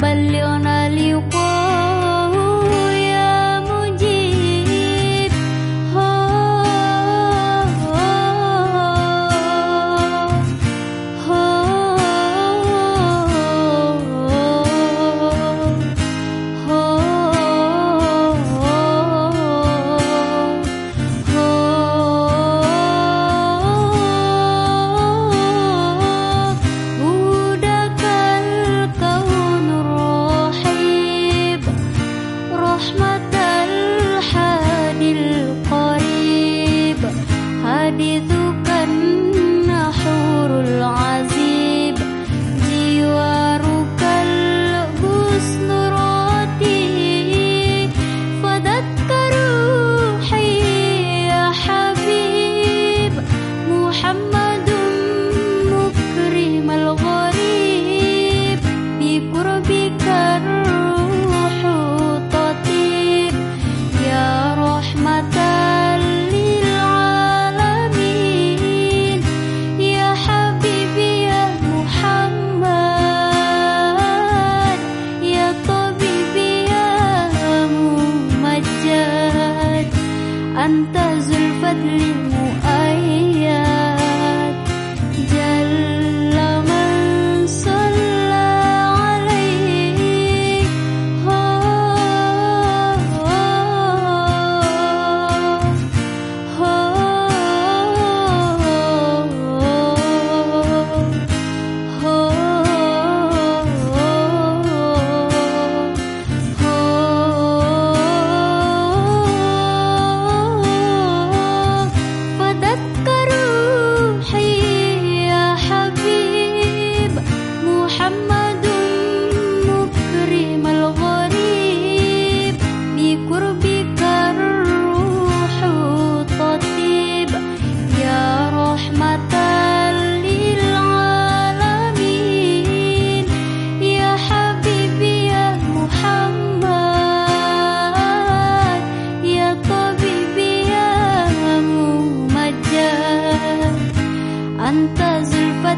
bel leona liu 别走 أنت ذو الفضل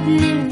sadness